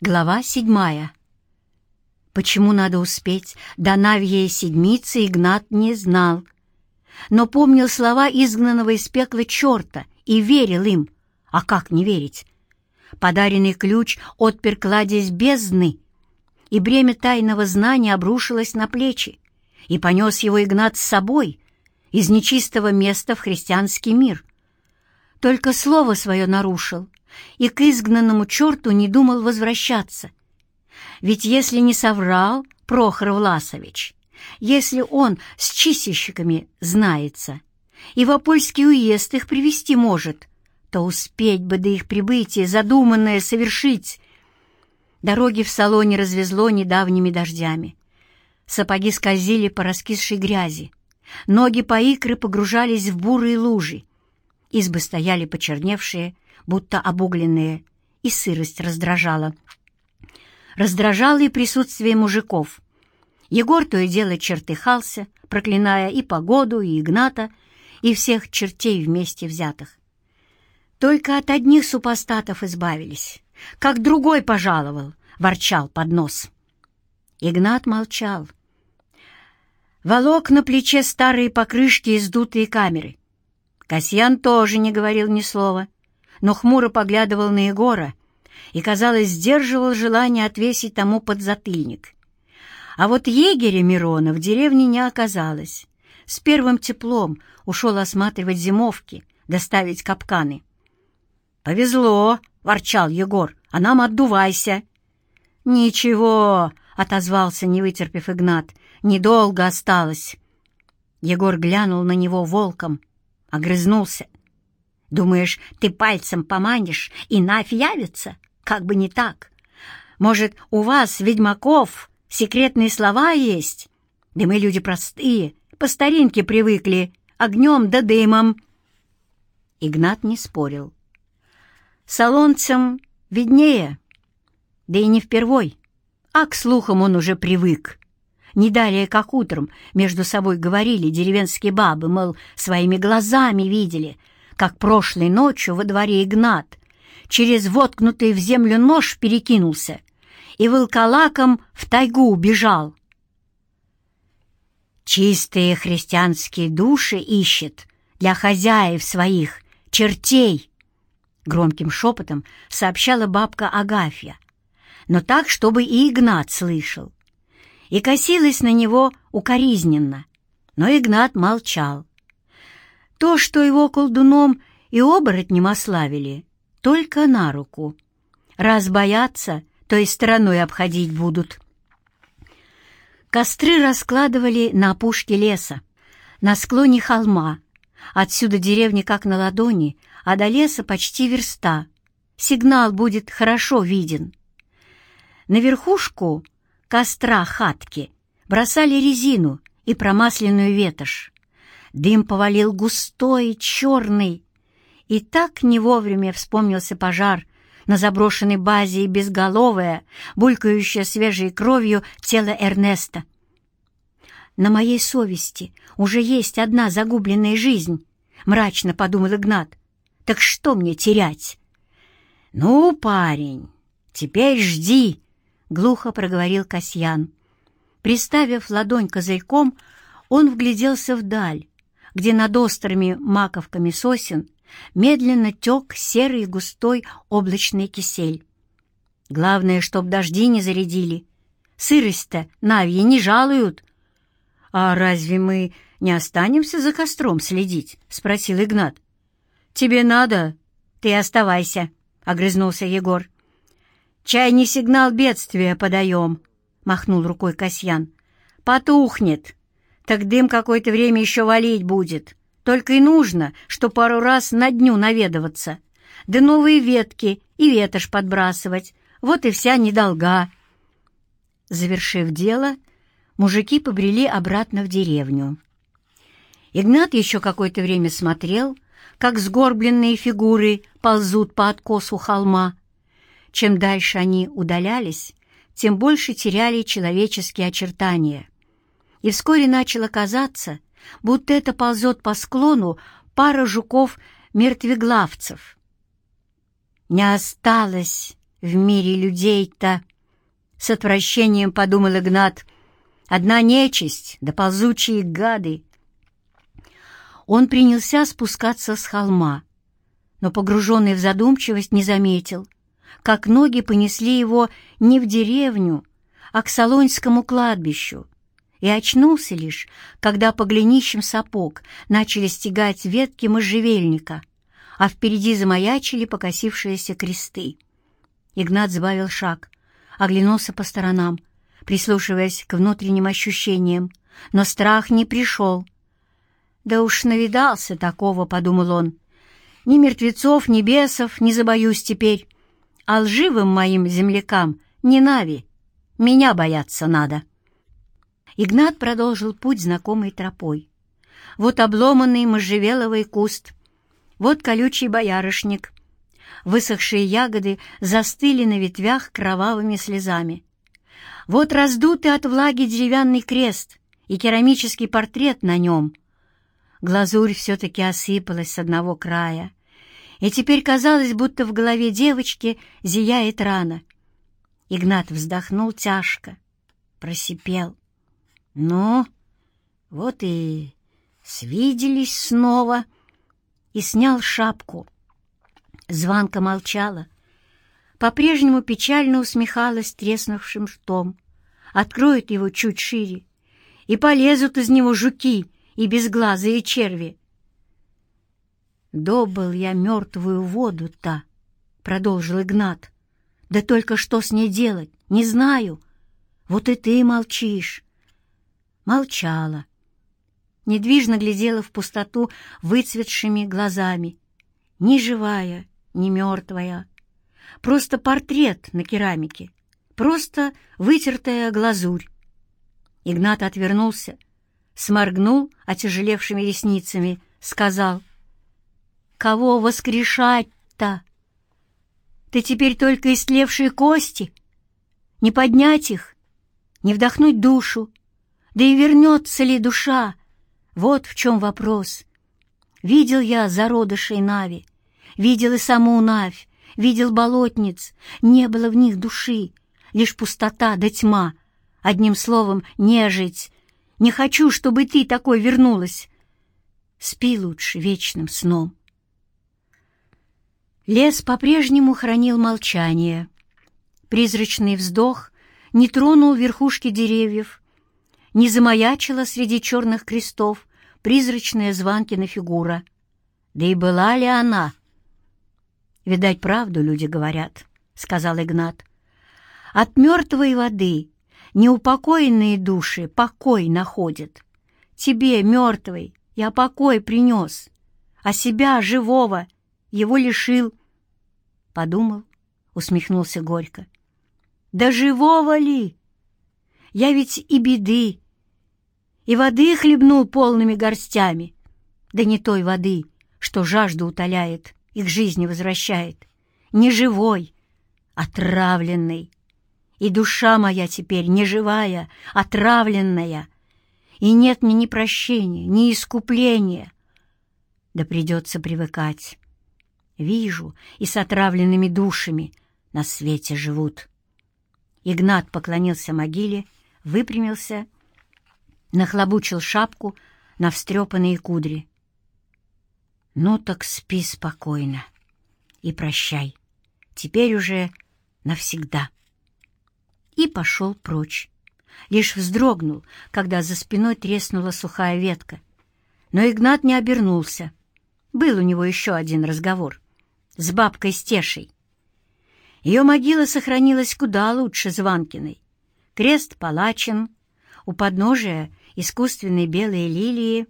Глава седьмая. Почему надо успеть до Навьей седмицы, Игнат не знал, но помнил слова изгнанного из пекла черта и верил им. А как не верить? Подаренный ключ отпер кладезь бездны, и бремя тайного знания обрушилось на плечи, и понес его Игнат с собой из нечистого места в христианский мир. Только слово свое нарушил — и к изгнанному черту не думал возвращаться. Ведь если не соврал Прохор Власович, если он с чистильщиками знается и в Апольский уезд их привести может, то успеть бы до их прибытия задуманное совершить. Дороги в салоне развезло недавними дождями. Сапоги скользили по раскисшей грязи. Ноги по икры погружались в бурые лужи. Избы стояли почерневшие, будто обугленные, и сырость раздражала. Раздражало и присутствие мужиков. Егор то и дело чертыхался, проклиная и погоду, и Игната, и всех чертей вместе взятых. Только от одних супостатов избавились, как другой пожаловал, ворчал под нос. Игнат молчал. Волок на плече старые покрышки и сдутые камеры. Касьян тоже не говорил ни слова но хмуро поглядывал на Егора и, казалось, сдерживал желание отвесить тому подзатыльник. А вот егеря Мирона в деревне не оказалось. С первым теплом ушел осматривать зимовки, доставить капканы. «Повезло!» — ворчал Егор. «А нам отдувайся!» «Ничего!» — отозвался, не вытерпев Игнат. «Недолго осталось!» Егор глянул на него волком, огрызнулся. Думаешь, ты пальцем поманишь, и Навь явится? Как бы не так. Может, у вас, ведьмаков, секретные слова есть? Да мы люди простые, по старинке привыкли, огнем да дымом. Игнат не спорил. Салонцам виднее, да и не впервой, а к слухам он уже привык. Не далее, как утром, между собой говорили деревенские бабы, мол, своими глазами видели — как прошлой ночью во дворе Игнат через воткнутый в землю нож перекинулся и волколаком в тайгу убежал. Чистые христианские души ищет для хозяев своих чертей, громким шепотом сообщала бабка Агафья, но так, чтобы и Игнат слышал, и косилась на него укоризненно, но Игнат молчал. То, что его колдуном и оборотнем ославили, только на руку. Раз боятся, то и стороной обходить будут. Костры раскладывали на опушке леса, на склоне холма. Отсюда деревня как на ладони, а до леса почти верста. Сигнал будет хорошо виден. На верхушку костра хатки бросали резину и промасленную ветошь. Дым повалил густой, черный. И так не вовремя вспомнился пожар на заброшенной базе и безголовое, булькающее свежей кровью тело Эрнеста. «На моей совести уже есть одна загубленная жизнь», — мрачно подумал Игнат. «Так что мне терять?» «Ну, парень, теперь жди», — глухо проговорил Касьян. Приставив ладонь козырьком, он вгляделся вдаль, где над острыми маковками сосен медленно тек серый густой облачный кисель. Главное, чтоб дожди не зарядили. Сырость-то навьи не жалуют. — А разве мы не останемся за костром следить? — спросил Игнат. — Тебе надо? Ты оставайся, — огрызнулся Егор. — Чай не сигнал бедствия подаем, — махнул рукой Касьян. — Потухнет так дым какое-то время еще валить будет. Только и нужно, что пару раз на дню наведываться. Да новые ветки и ветошь подбрасывать. Вот и вся недолга. Завершив дело, мужики побрели обратно в деревню. Игнат еще какое-то время смотрел, как сгорбленные фигуры ползут по откосу холма. Чем дальше они удалялись, тем больше теряли человеческие очертания — и вскоре начало казаться, будто это ползет по склону пара жуков-мертвеглавцев. Не осталось в мире людей-то?» С отвращением подумал Игнат. «Одна нечисть, да ползучие гады!» Он принялся спускаться с холма, но, погруженный в задумчивость, не заметил, как ноги понесли его не в деревню, а к Солоньскому кладбищу, и очнулся лишь, когда по голенищам сапог начали стегать ветки можжевельника, а впереди замаячили покосившиеся кресты. Игнат сбавил шаг, оглянулся по сторонам, прислушиваясь к внутренним ощущениям, но страх не пришел. «Да уж навидался такого», — подумал он. «Ни мертвецов, ни бесов не забоюсь теперь, а лживым моим землякам не нави, меня бояться надо». Игнат продолжил путь знакомой тропой. Вот обломанный можжевеловый куст, вот колючий боярышник, Высохшие ягоды застыли на ветвях кровавыми слезами. Вот раздутый от влаги деревянный крест и керамический портрет на нем. Глазурь все-таки осыпалась с одного края, и теперь казалось, будто в голове девочки зияет рана. Игнат вздохнул тяжко, просипел. «Ну, вот и свиделись снова» и снял шапку. Званка молчала, по-прежнему печально усмехалась треснувшим ртом. Откроет его чуть шире, и полезут из него жуки и безглазые черви. «Добыл я мертвую воду-то», — продолжил Игнат. «Да только что с ней делать, не знаю. Вот и ты молчишь». Молчала. Недвижно глядела в пустоту выцветшими глазами. Ни живая, не мертвая. Просто портрет на керамике, просто вытертая глазурь. Игнат отвернулся, сморгнул отяжелевшими ресницами, сказал, «Кого воскрешать-то? Ты теперь только истлевшие кости? Не поднять их, не вдохнуть душу, да и вернется ли душа? Вот в чем вопрос. Видел я зародышей Нави, Видел и саму Навь, видел болотниц, не было в них души, лишь пустота да тьма. Одним словом, нежить. Не хочу, чтобы ты такой вернулась. Спи лучше вечным сном. Лес по-прежнему хранил молчание. Призрачный вздох не тронул верхушки деревьев, не замаячила среди черных крестов призрачная Званкина фигура. Да и была ли она — «Видать, правду люди говорят», — сказал Игнат. «От мертвой воды неупокоенные души покой находят. Тебе, мертвый, я покой принес, а себя, живого, его лишил». Подумал, усмехнулся горько. «Да живого ли? Я ведь и беды, и воды хлебнул полными горстями, да не той воды, что жажду утоляет, и к жизни возвращает. Не живой, отравленный. И душа моя теперь не живая, отравленная. И нет мне ни прощения, ни искупления. Да придется привыкать. Вижу, и с отравленными душами на свете живут. Игнат поклонился могиле, выпрямился, нахлобучил шапку на встрепанные кудри. Ну так спи спокойно и прощай. Теперь уже навсегда. И пошел прочь. Лишь вздрогнул, когда за спиной треснула сухая ветка. Но Игнат не обернулся. Был у него еще один разговор с бабкой Стешей. Ее могила сохранилась куда лучше Званкиной. Крест палачен, у подножия искусственной белой лилии,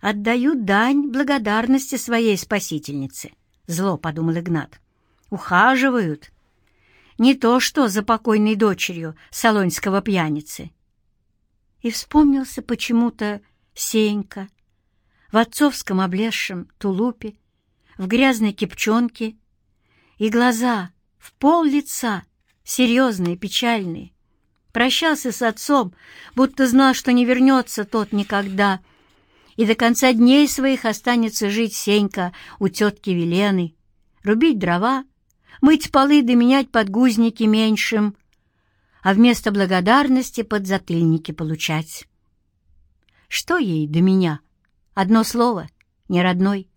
отдают дань благодарности своей спасительнице. Зло, — подумал Игнат. Ухаживают. Не то что за покойной дочерью салонского пьяницы. И вспомнился почему-то Сенька в отцовском облезшем тулупе, в грязной кипчонке, и глаза в пол лица, серьезные, печальные. Прощался с отцом, будто знал, что не вернется тот никогда — и до конца дней своих останется жить Сенька у тетки Велены, рубить дрова, мыть полы да менять подгузники меньшим, а вместо благодарности подзатыльники получать. Что ей до меня? Одно слово, не родной.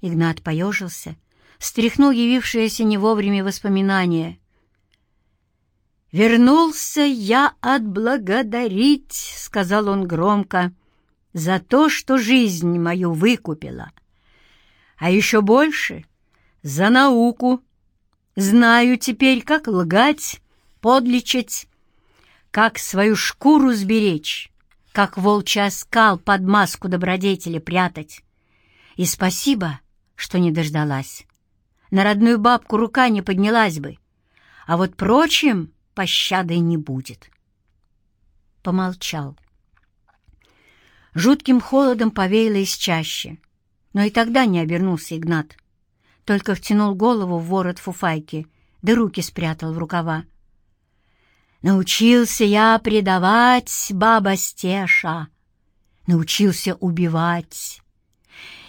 Игнат поежился, стряхнул явившееся не вовремя воспоминания. «Вернулся я отблагодарить», — сказал он громко, — «за то, что жизнь мою выкупила. А еще больше — за науку. Знаю теперь, как лгать, подлечить, как свою шкуру сберечь, как волчий скал под маску добродетели прятать. И спасибо, что не дождалась. На родную бабку рука не поднялась бы, а вот прочим пощады не будет. Помолчал. Жутким холодом повеяло из чаще, но и тогда не обернулся Игнат, только втянул голову в ворот фуфайки, да руки спрятал в рукава. Научился я предавать, баба Стеша, научился убивать.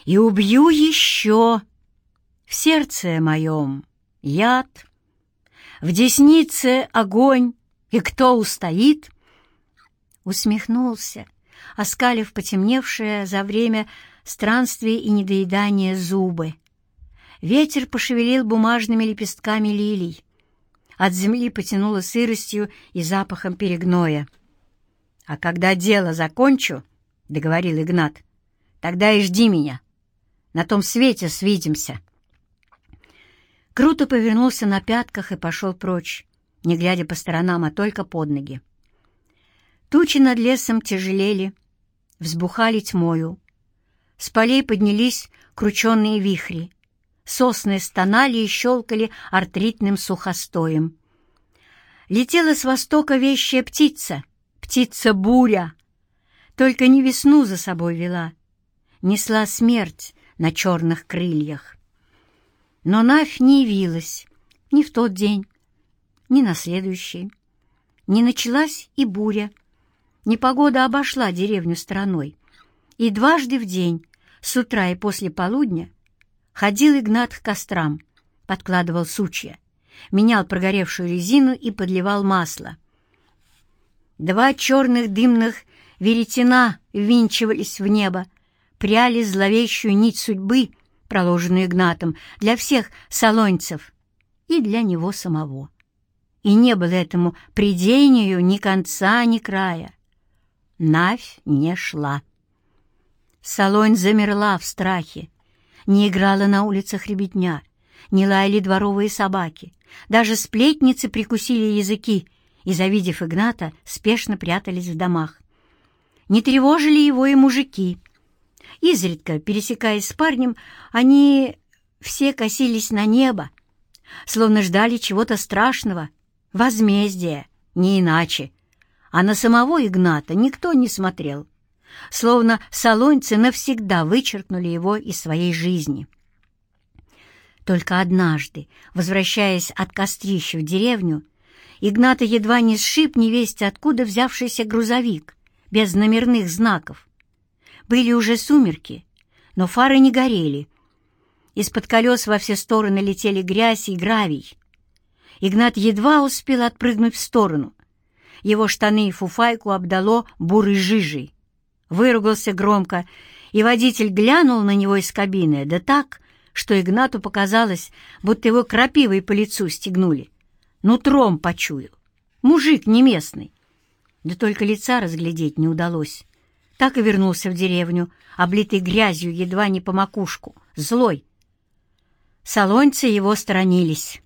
И убью еще. В сердце моем яд, в деснице огонь, и кто устоит? Усмехнулся, оскалив потемневшее за время странствия и недоедания зубы. Ветер пошевелил бумажными лепестками лилий. От земли потянуло сыростью и запахом перегноя. «А когда дело закончу, — договорил Игнат, — тогда и жди меня. На том свете свидимся». Круто повернулся на пятках и пошел прочь, не глядя по сторонам, а только под ноги. Тучи над лесом тяжелели, взбухали тьмою. С полей поднялись крученные вихри, сосны стонали и щелкали артритным сухостоем. Летела с востока вещая птица, птица-буря, только не весну за собой вела, несла смерть на черных крыльях. Но Навь не явилась ни в тот день, ни на следующий. Не началась и буря. Непогода обошла деревню стороной. И дважды в день, с утра и после полудня, ходил Игнат к кострам, подкладывал сучья, менял прогоревшую резину и подливал масло. Два черных дымных веретена ввинчивались в небо, пряли зловещую нить судьбы, проложенную Игнатом, для всех салонцев и для него самого. И не было этому придению ни конца, ни края. Навь не шла. Солонь замерла в страхе. Не играла на улицах ребятня, не лаяли дворовые собаки. Даже сплетницы прикусили языки и, завидев Игната, спешно прятались в домах. Не тревожили его и мужики. Изредка, пересекаясь с парнем, они все косились на небо, словно ждали чего-то страшного, возмездия, не иначе. А на самого Игната никто не смотрел словно салонцы навсегда вычеркнули его из своей жизни. Только однажды, возвращаясь от кострища в деревню, Игната едва не сшиб невесть откуда взявшийся грузовик, без номерных знаков. Были уже сумерки, но фары не горели. Из-под колес во все стороны летели грязь и гравий. Игнат едва успел отпрыгнуть в сторону. Его штаны и фуфайку обдало бурой жижей выругался громко, и водитель глянул на него из кабины, да так, что Игнату показалось, будто его крапивой по лицу стегнули. Нутром почуял. Мужик не местный. Да только лица разглядеть не удалось. Так и вернулся в деревню, облитый грязью едва не по макушку, злой. Солонцы его сторонились.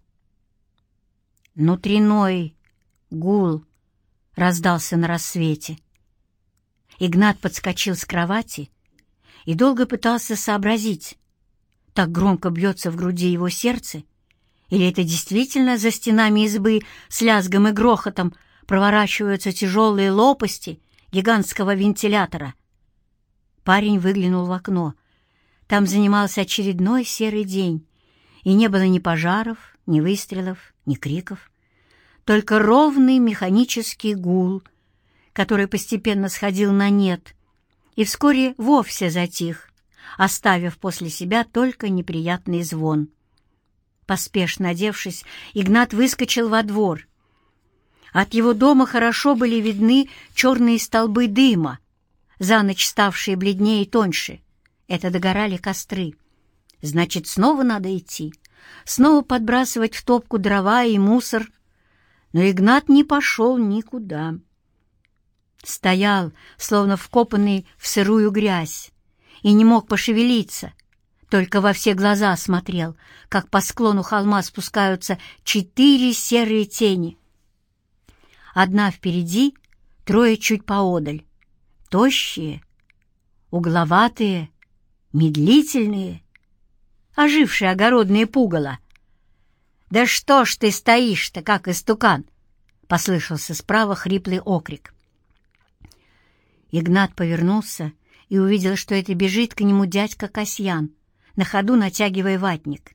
Внутренной гул раздался на рассвете. Игнат подскочил с кровати и долго пытался сообразить, так громко бьется в груди его сердце, или это действительно за стенами избы с лязгом и грохотом проворачиваются тяжелые лопасти гигантского вентилятора. Парень выглянул в окно. Там занимался очередной серый день, и не было ни пожаров, ни выстрелов, ни криков, только ровный механический гул — который постепенно сходил на нет и вскоре вовсе затих, оставив после себя только неприятный звон. Поспешно одевшись, Игнат выскочил во двор. От его дома хорошо были видны черные столбы дыма, за ночь ставшие бледнее и тоньше. Это догорали костры. Значит, снова надо идти, снова подбрасывать в топку дрова и мусор. Но Игнат не пошел никуда. Стоял, словно вкопанный в сырую грязь, и не мог пошевелиться, только во все глаза смотрел, как по склону холма спускаются четыре серые тени. Одна впереди, трое чуть поодаль. Тощие, угловатые, медлительные, ожившие огородные пугало. «Да что ж ты стоишь-то, как истукан!» — послышался справа хриплый окрик. Игнат повернулся и увидел, что это бежит к нему дядька Касьян, на ходу натягивая ватник.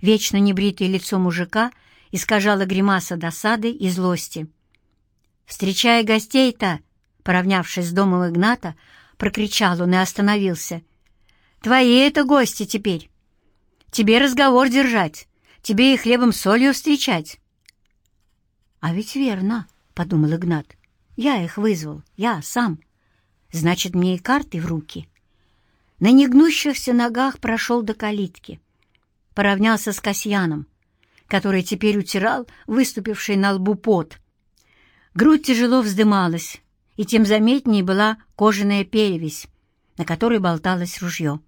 Вечно небритое лицо мужика искажало гримаса досады и злости. «Встречая гостей-то!» — поравнявшись с домом Игната, прокричал он и остановился. «Твои это гости теперь! Тебе разговор держать, тебе и хлебом-солью встречать!» «А ведь верно!» — подумал Игнат. «Я их вызвал, я сам. Значит, мне и карты в руки». На негнущихся ногах прошел до калитки. Поравнялся с Касьяном, который теперь утирал выступивший на лбу пот. Грудь тяжело вздымалась, и тем заметнее была кожаная перевязь, на которой болталось ружье.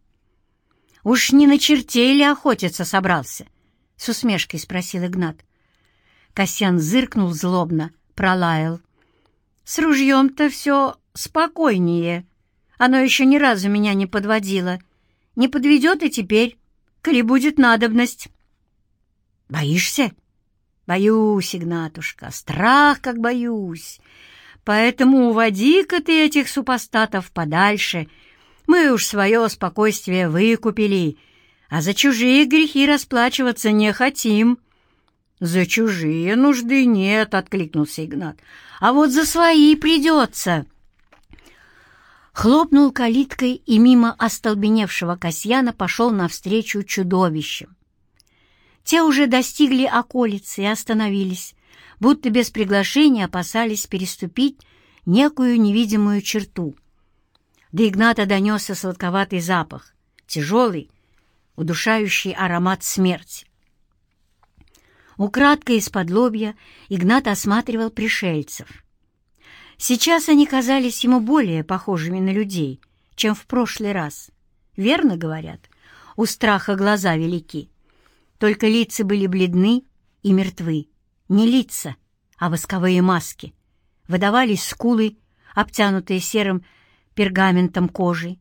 «Уж не на чертей ли охотиться собрался?» — с усмешкой спросил Игнат. Касьян зыркнул злобно, пролаял. «С ружьем-то все спокойнее», оно еще ни разу меня не подводило. Не подведет и теперь, коли будет надобность. Боишься? Боюсь, Игнатушка, страх как боюсь. Поэтому уводи-ка ты этих супостатов подальше. Мы уж свое спокойствие выкупили, а за чужие грехи расплачиваться не хотим. «За чужие нужды нет», — откликнулся Игнат. «А вот за свои придется» хлопнул калиткой и мимо остолбеневшего Касьяна пошел навстречу чудовищам. Те уже достигли околицы и остановились, будто без приглашения опасались переступить некую невидимую черту. До Игната донесся сладковатый запах, тяжелый, удушающий аромат смерти. Украдкой из-под лобья Игнат осматривал пришельцев — Сейчас они казались ему более похожими на людей, чем в прошлый раз. Верно говорят, у страха глаза велики. Только лица были бледны и мертвы. Не лица, а восковые маски. Выдавались скулы, обтянутые серым пергаментом кожи.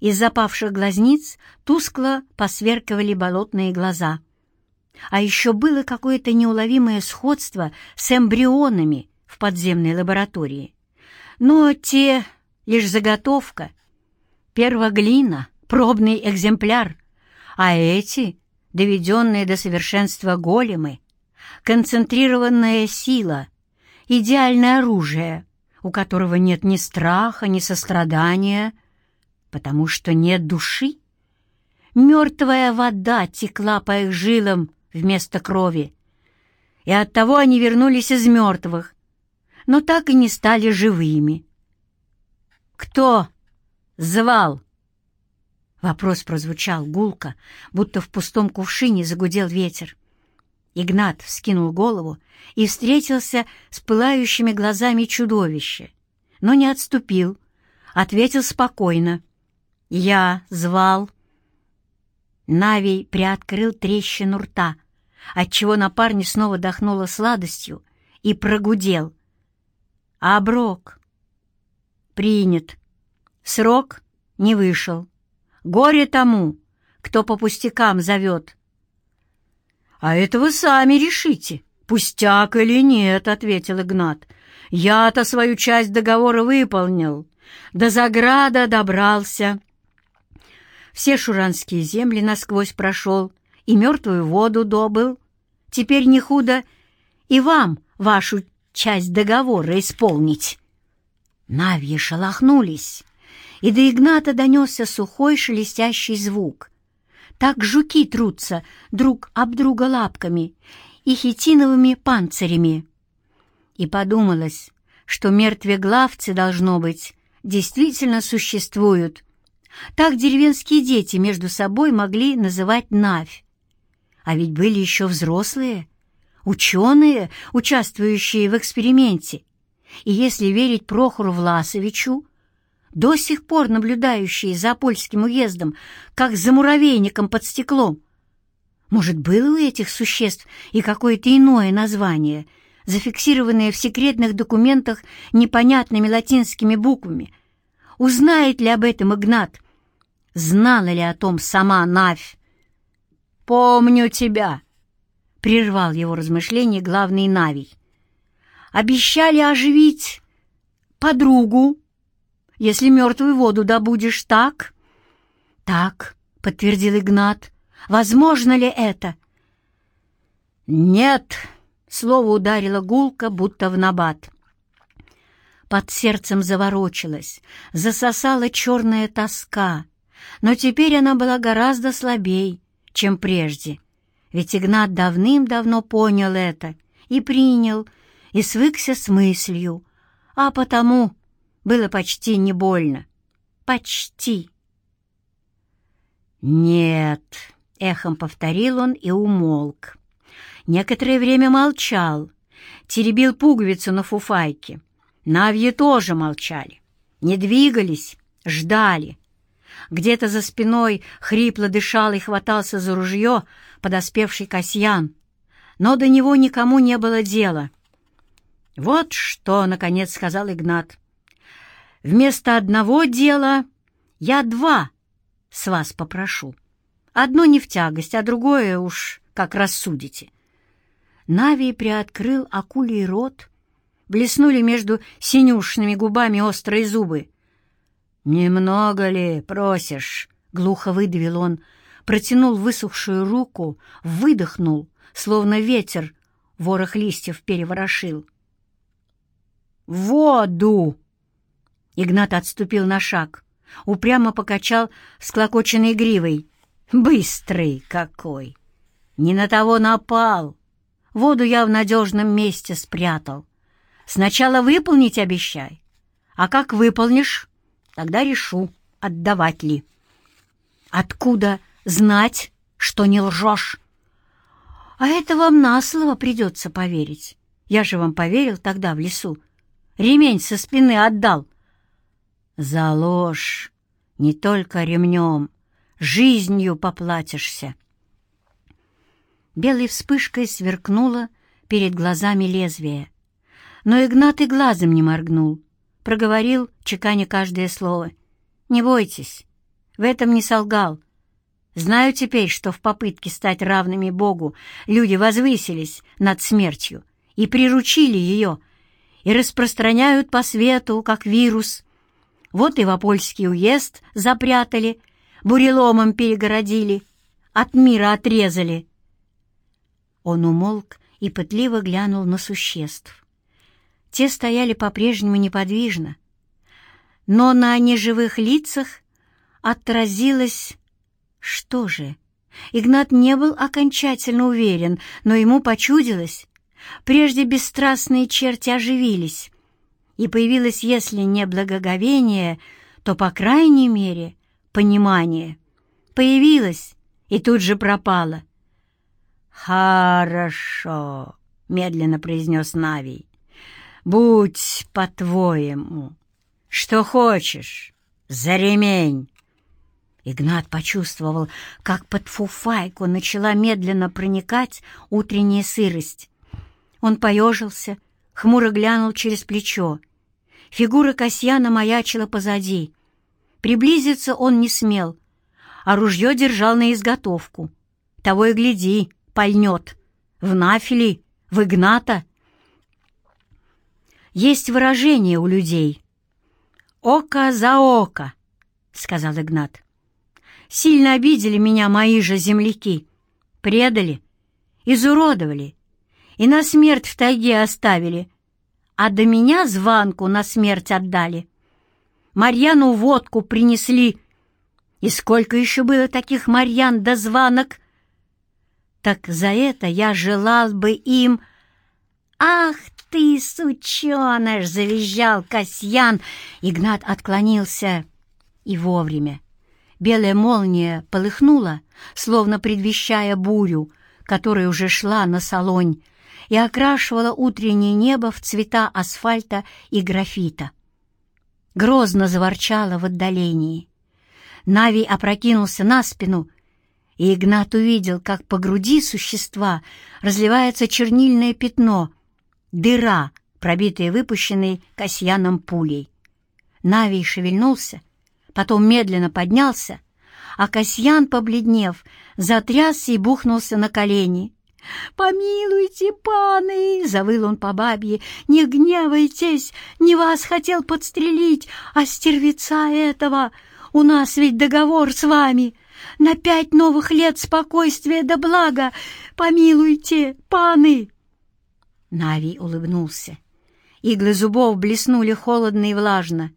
Из запавших глазниц тускло посверкивали болотные глаза. А еще было какое-то неуловимое сходство с эмбрионами в подземной лаборатории. Но те — лишь заготовка, первоглина, пробный экземпляр, а эти — доведенные до совершенства големы, концентрированная сила, идеальное оружие, у которого нет ни страха, ни сострадания, потому что нет души. Мертвая вода текла по их жилам вместо крови, и оттого они вернулись из мертвых, но так и не стали живыми. «Кто звал?» Вопрос прозвучал гулко, будто в пустом кувшине загудел ветер. Игнат вскинул голову и встретился с пылающими глазами чудовища, но не отступил, ответил спокойно. «Я звал». Навий приоткрыл трещину рта, отчего на парне снова дохнуло сладостью и прогудел. Оброк. Принят. Срок не вышел. Горе тому, кто по пустякам зовет. «А это вы сами решите, пустяк или нет», — ответил Игнат. «Я-то свою часть договора выполнил, до заграда добрался». Все шуранские земли насквозь прошел и мертвую воду добыл. Теперь не худо и вам вашу часть договора исполнить. Навьи шелохнулись, и до Игната донесся сухой шелестящий звук. Так жуки трутся друг об друга лапками и хитиновыми панцирями. И подумалось, что мертвеглавцы, должно быть, действительно существуют. Так деревенские дети между собой могли называть Навь. А ведь были еще взрослые, ученые, участвующие в эксперименте. И если верить Прохору Власовичу, до сих пор наблюдающие за польским уездом, как за муравейником под стеклом. Может, было у этих существ и какое-то иное название, зафиксированное в секретных документах непонятными латинскими буквами? Узнает ли об этом Игнат? Знала ли о том сама Навь? «Помню тебя!» — прервал его размышление главный Навий. «Обещали оживить подругу, если мертвую воду добудешь, так?» «Так», — подтвердил Игнат. «Возможно ли это?» «Нет», — слово ударило гулко, будто в набат. Под сердцем заворочилась, засосала черная тоска, но теперь она была гораздо слабей, чем прежде, ведь Игнат давным-давно понял это и принял, и свыкся с мыслью, а потому было почти не больно. Почти. «Нет», — эхом повторил он и умолк. Некоторое время молчал, теребил пуговицу на фуфайке. Навьи тоже молчали, не двигались, ждали. Где-то за спиной хрипло дышал и хватался за ружье подоспевший Касьян, но до него никому не было дела. «Вот что», — наконец сказал Игнат, Вместо одного дела я два с вас попрошу. Одно не в тягость, а другое уж как рассудите. Навий приоткрыл акулий рот, блеснули между синюшными губами острые зубы. «Немного ли просишь?» — глухо выдавил он, протянул высохшую руку, выдохнул, словно ветер ворох листьев переворошил. «Воду!» Игнат отступил на шаг, упрямо покачал склокоченной гривой. «Быстрый какой! Не на того напал! Воду я в надежном месте спрятал. Сначала выполнить обещай, а как выполнишь, тогда решу, отдавать ли. Откуда знать, что не лжешь? А это вам на слово придется поверить. Я же вам поверил тогда в лесу. Ремень со спины отдал, за ложь не только ремнем, жизнью поплатишься. Белой вспышкой сверкнуло перед глазами лезвие. Но Игнат и глазом не моргнул, проговорил, чеканя каждое слово. «Не бойтесь, в этом не солгал. Знаю теперь, что в попытке стать равными Богу люди возвысились над смертью и приручили ее, и распространяют по свету, как вирус, вот и в Апольский уезд запрятали, буреломом перегородили, от мира отрезали. Он умолк и пытливо глянул на существ. Те стояли по-прежнему неподвижно, но на неживых лицах отразилось... Что же? Игнат не был окончательно уверен, но ему почудилось. Прежде бесстрастные черти оживились, и появилось, если не благоговение, то, по крайней мере, понимание. Появилось и тут же пропало. «Хорошо», — медленно произнес Навий. «Будь по-твоему. Что хочешь, за ремень». Игнат почувствовал, как под фуфайку начала медленно проникать утренняя сырость. Он поежился, хмуро глянул через плечо. Фигура Касьяна маячила позади. Приблизиться он не смел, а ружье держал на изготовку. Того и гляди, пальнет. В нафили, в Игната. Есть выражение у людей. «Око за око», — сказал Игнат. «Сильно обидели меня мои же земляки, предали, изуродовали, и на смерть в тайге оставили, а до меня званку на смерть отдали. Марьяну водку принесли, И сколько еще было таких Марьян да званок? Так за это я желал бы им... Ах ты, сученыш!» — завизжал Касьян. Игнат отклонился и вовремя. Белая молния полыхнула, словно предвещая бурю, которая уже шла на салонь и окрашивала утреннее небо в цвета асфальта и графита. Грозно заворчало в отдалении. Навий опрокинулся на спину, и Игнат увидел, как по груди существа разливается чернильное пятно, дыра, пробитая выпущенной Касьяном пулей. Навий шевельнулся, потом медленно поднялся, а Касьян, побледнев, затрясся и бухнулся на колени. «Помилуйте, паны!» — завыл он по бабье. «Не гневайтесь! Не вас хотел подстрелить, а стервеца этого! У нас ведь договор с вами! На пять новых лет спокойствия да блага! Помилуйте, паны!» Навий улыбнулся. Иглы зубов блеснули холодно и влажно,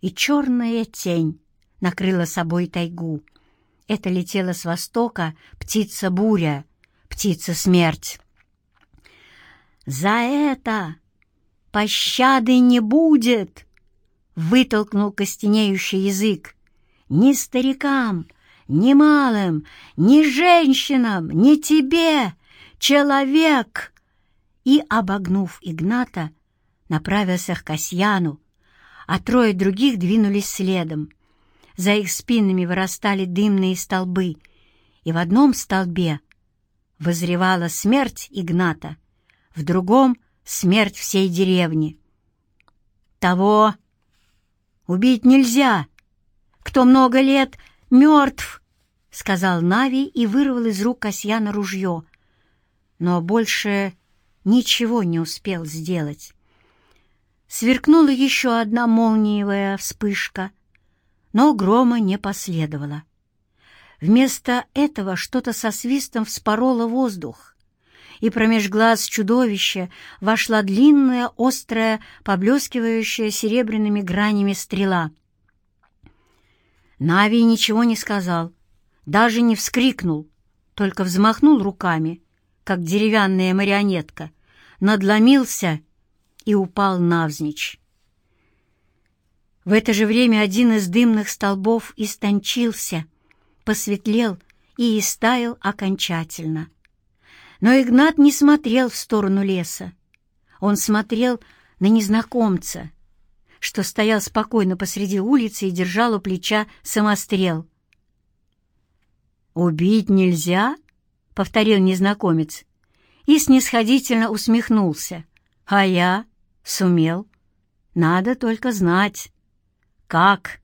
и черная тень накрыла собой тайгу. Это летела с востока птица-буря, птица-смерть. «За это пощады не будет!» — вытолкнул костенеющий язык. «Ни старикам, ни малым, ни женщинам, ни тебе, человек!» И, обогнув Игната, направился к Касьяну, а трое других двинулись следом. За их спинами вырастали дымные столбы, и в одном столбе возревала смерть Игната, в другом — смерть всей деревни. «Того убить нельзя! Кто много лет, мертв!» — сказал Нави и вырвал из рук Касьяна ружье, но больше ничего не успел сделать. Сверкнула еще одна молниевая вспышка, но грома не последовало. Вместо этого что-то со свистом вспороло воздух, и промеж глаз чудовища вошла длинная, острая, поблескивающая серебряными гранями стрела. Нави ничего не сказал, даже не вскрикнул, только взмахнул руками, как деревянная марионетка, надломился и упал навзничь. В это же время один из дымных столбов истончился — посветлел и истаял окончательно. Но Игнат не смотрел в сторону леса. Он смотрел на незнакомца, что стоял спокойно посреди улицы и держал у плеча самострел. «Убить нельзя?» — повторил незнакомец и снисходительно усмехнулся. «А я сумел. Надо только знать, как».